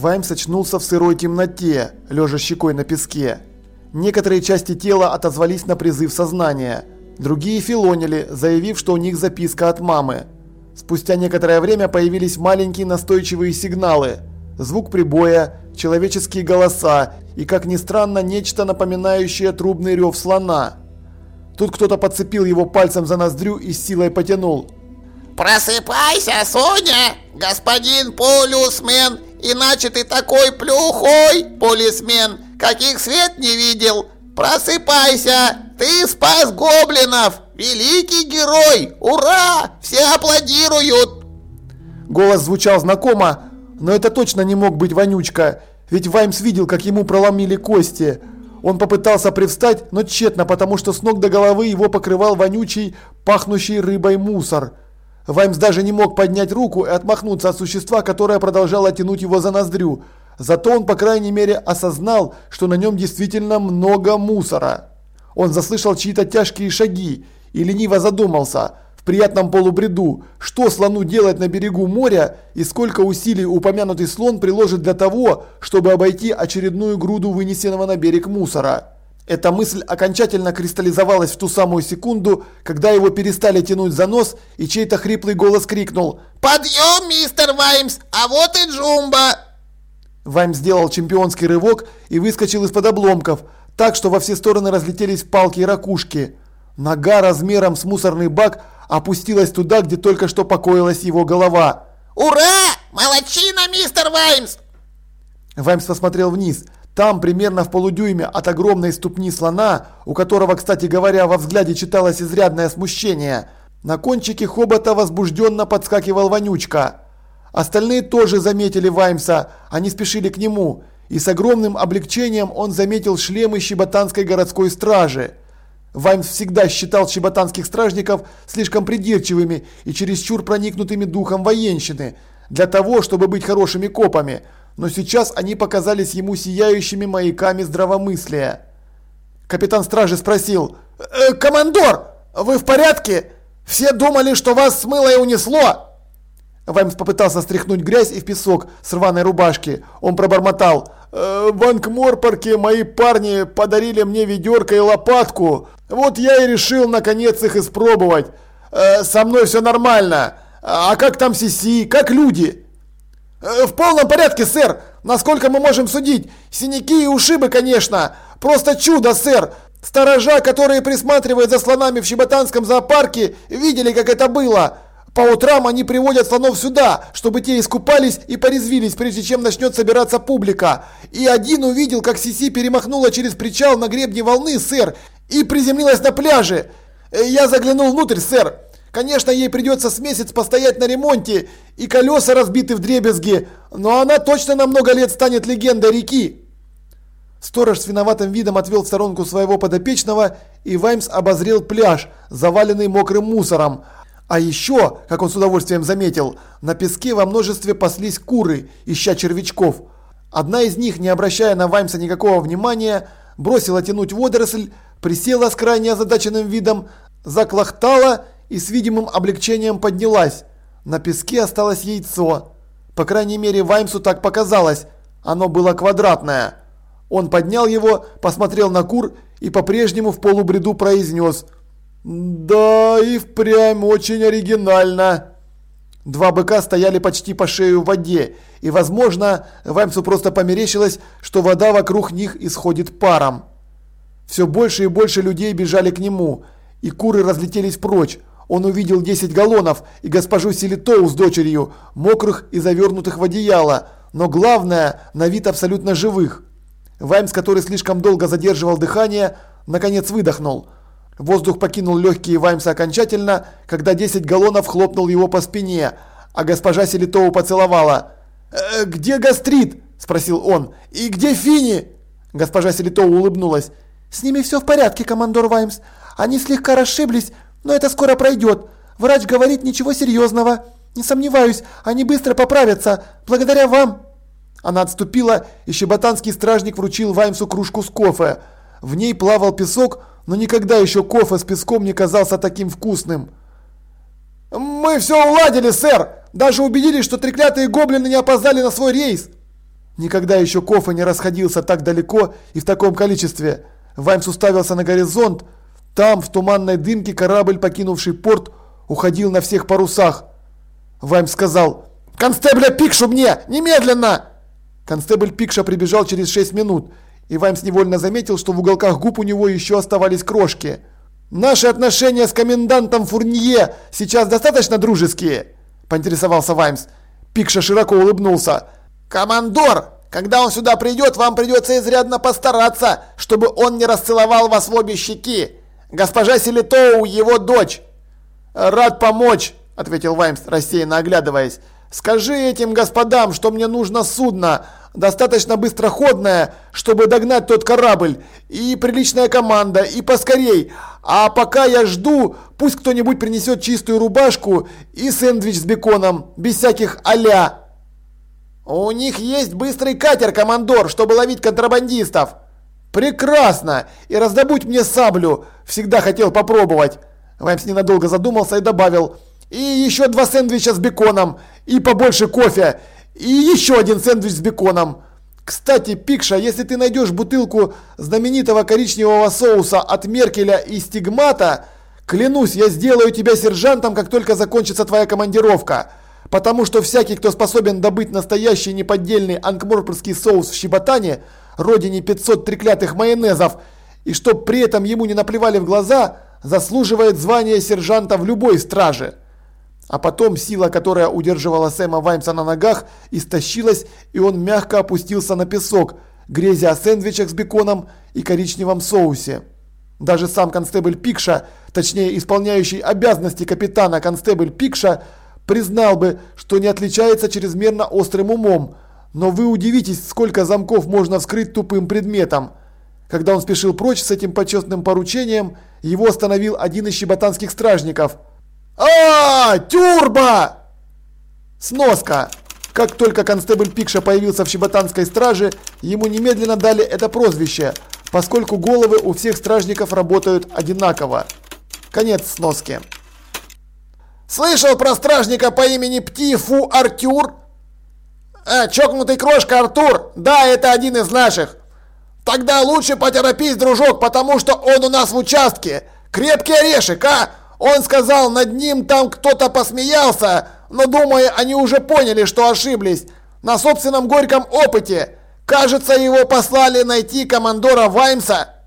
Ваймс очнулся в сырой темноте, лежа щекой на песке. Некоторые части тела отозвались на призыв сознания. Другие филонили, заявив, что у них записка от мамы. Спустя некоторое время появились маленькие настойчивые сигналы. Звук прибоя, человеческие голоса и, как ни странно, нечто напоминающее трубный рев слона. Тут кто-то подцепил его пальцем за ноздрю и с силой потянул. «Просыпайся, Соня, господин полюсмен, иначе ты такой плюхой, полисмен, каких свет не видел. Просыпайся, ты спас гоблинов, великий герой, ура, все аплодируют!» Голос звучал знакомо, но это точно не мог быть Вонючка, ведь Ваймс видел, как ему проломили кости. Он попытался привстать, но тщетно, потому что с ног до головы его покрывал вонючий, пахнущий рыбой мусор. Ваймс даже не мог поднять руку и отмахнуться от существа, которое продолжало тянуть его за ноздрю. Зато он, по крайней мере, осознал, что на нем действительно много мусора. Он заслышал чьи-то тяжкие шаги и лениво задумался в приятном полубреду, что слону делать на берегу моря и сколько усилий упомянутый слон приложит для того, чтобы обойти очередную груду вынесенного на берег мусора. Эта мысль окончательно кристаллизовалась в ту самую секунду, когда его перестали тянуть за нос и чей-то хриплый голос крикнул «Подъем, мистер Ваймс, а вот и Джумба!» Ваймс сделал чемпионский рывок и выскочил из-под обломков, так что во все стороны разлетелись палки и ракушки. Нога размером с мусорный бак опустилась туда, где только что покоилась его голова. «Ура! Молодчина, мистер Ваймс!» Ваймс посмотрел вниз. Там, примерно в полудюйме от огромной ступни слона, у которого, кстати говоря, во взгляде читалось изрядное смущение, на кончике хобота возбужденно подскакивал Вонючка. Остальные тоже заметили Ваймса, они спешили к нему, и с огромным облегчением он заметил шлемы щеботанской городской стражи. Ваймс всегда считал щеботанских стражников слишком придирчивыми и чересчур проникнутыми духом военщины, для того, чтобы быть хорошими копами, но сейчас они показались ему сияющими маяками здравомыслия. Капитан стражи спросил, «Э, «Командор, вы в порядке? Все думали, что вас смыло и унесло?» Ваймс попытался стряхнуть грязь и в песок с рваной рубашки. Он пробормотал. «Э, «В Анкморпорке мои парни подарили мне ведерко и лопатку. Вот я и решил наконец их испробовать. Э, со мной все нормально. А как там Сиси? Как люди?» «Э, «В полном порядке, сэр. Насколько мы можем судить. Синяки и ушибы, конечно. Просто чудо, сэр. Сторожа, которые присматривают за слонами в Щеботанском зоопарке, видели, как это было». По утрам они приводят слонов сюда, чтобы те искупались и порезвились, прежде чем начнет собираться публика. И один увидел, как Сиси перемахнула через причал на гребне волны, сэр, и приземлилась на пляже. Э, я заглянул внутрь, сэр. Конечно, ей придется с месяц постоять на ремонте, и колеса разбиты в дребезги, но она точно на много лет станет легендой реки. Сторож с виноватым видом отвел в сторонку своего подопечного, и Ваймс обозрел пляж, заваленный мокрым мусором. А еще, как он с удовольствием заметил, на песке во множестве паслись куры, ища червячков. Одна из них, не обращая на Ваймса никакого внимания, бросила тянуть водоросль, присела с крайне озадаченным видом, заклохтала и с видимым облегчением поднялась. На песке осталось яйцо. По крайней мере, Ваймсу так показалось. Оно было квадратное. Он поднял его, посмотрел на кур и по-прежнему в полубреду произнес – «Да, и впрямь очень оригинально!» Два быка стояли почти по шею в воде, и, возможно, Ваймсу просто померещилось, что вода вокруг них исходит паром. Все больше и больше людей бежали к нему, и куры разлетелись прочь. Он увидел 10 галлонов и госпожу Селитоу с дочерью, мокрых и завернутых в одеяло, но главное, на вид абсолютно живых. Ваймс, который слишком долго задерживал дыхание, наконец выдохнул – Воздух покинул легкие Ваймса окончательно, когда 10 галлонов хлопнул его по спине, а госпожа Селитоу поцеловала. «Э, «Где гастрит?» – спросил он. «И где Фини?» Госпожа Селитоу улыбнулась. «С ними все в порядке, командор Ваймс. Они слегка расшиблись, но это скоро пройдет. Врач говорит ничего серьезного. Не сомневаюсь, они быстро поправятся, благодаря вам». Она отступила, и щеботанский стражник вручил Ваймсу кружку с кофе. В ней плавал песок, но никогда еще кофе с песком не казался таким вкусным. «Мы все уладили, сэр! Даже убедились, что треклятые гоблины не опоздали на свой рейс!» Никогда еще кофе не расходился так далеко и в таком количестве. Ваймс уставился на горизонт. Там, в туманной дымке, корабль, покинувший порт, уходил на всех парусах. Ваймс сказал «Констебля Пикшу мне! Немедленно!» Констебль Пикша прибежал через 6 минут, и Ваймс невольно заметил, что в уголках губ у него еще оставались крошки. «Наши отношения с комендантом Фурнье сейчас достаточно дружеские?» – поинтересовался Ваймс. Пикша широко улыбнулся. «Командор, когда он сюда придет, вам придется изрядно постараться, чтобы он не расцеловал вас в обе щеки. Госпожа Селитоу, его дочь!» «Рад помочь!» – ответил Ваймс, рассеянно оглядываясь. «Скажи этим господам, что мне нужно судно, достаточно быстроходное, чтобы догнать тот корабль, и приличная команда, и поскорей. А пока я жду, пусть кто-нибудь принесет чистую рубашку и сэндвич с беконом, без всяких а-ля». «У них есть быстрый катер, командор, чтобы ловить контрабандистов!» «Прекрасно! И раздобудь мне саблю! Всегда хотел попробовать!» Ваймс ненадолго задумался и добавил. «И еще два сэндвича с беконом! И побольше кофе! И еще один сэндвич с беконом!» Кстати, Пикша, если ты найдешь бутылку знаменитого коричневого соуса от Меркеля и Стигмата, клянусь, я сделаю тебя сержантом, как только закончится твоя командировка. Потому что всякий, кто способен добыть настоящий неподдельный анкморпорский соус в Щеботане, родине 500 треклятых майонезов, и чтоб при этом ему не наплевали в глаза, заслуживает звания сержанта в любой страже. А потом сила, которая удерживала Сэма Ваймса на ногах, истощилась, и он мягко опустился на песок, грезя о сэндвичах с беконом и коричневом соусе. Даже сам констебль Пикша, точнее исполняющий обязанности капитана констебль Пикша, признал бы, что не отличается чрезмерно острым умом, но вы удивитесь, сколько замков можно вскрыть тупым предметом. Когда он спешил прочь с этим почетным поручением, его остановил один из щеботанских стражников. а, Тюрба!» Сноска. Как только констебль Пикша появился в щеботанской страже, ему немедленно дали это прозвище, поскольку головы у всех стражников работают одинаково. Конец сноски. «Слышал про стражника по имени Птифу Артюр?» «А, чокнутый крошка Артур! Да, это один из наших!» «Тогда лучше поторопись, дружок, потому что он у нас в участке! Крепкий орешек, а! Он сказал, над ним там кто-то посмеялся, но, думаю, они уже поняли, что ошиблись. На собственном горьком опыте. Кажется, его послали найти командора Ваймса!»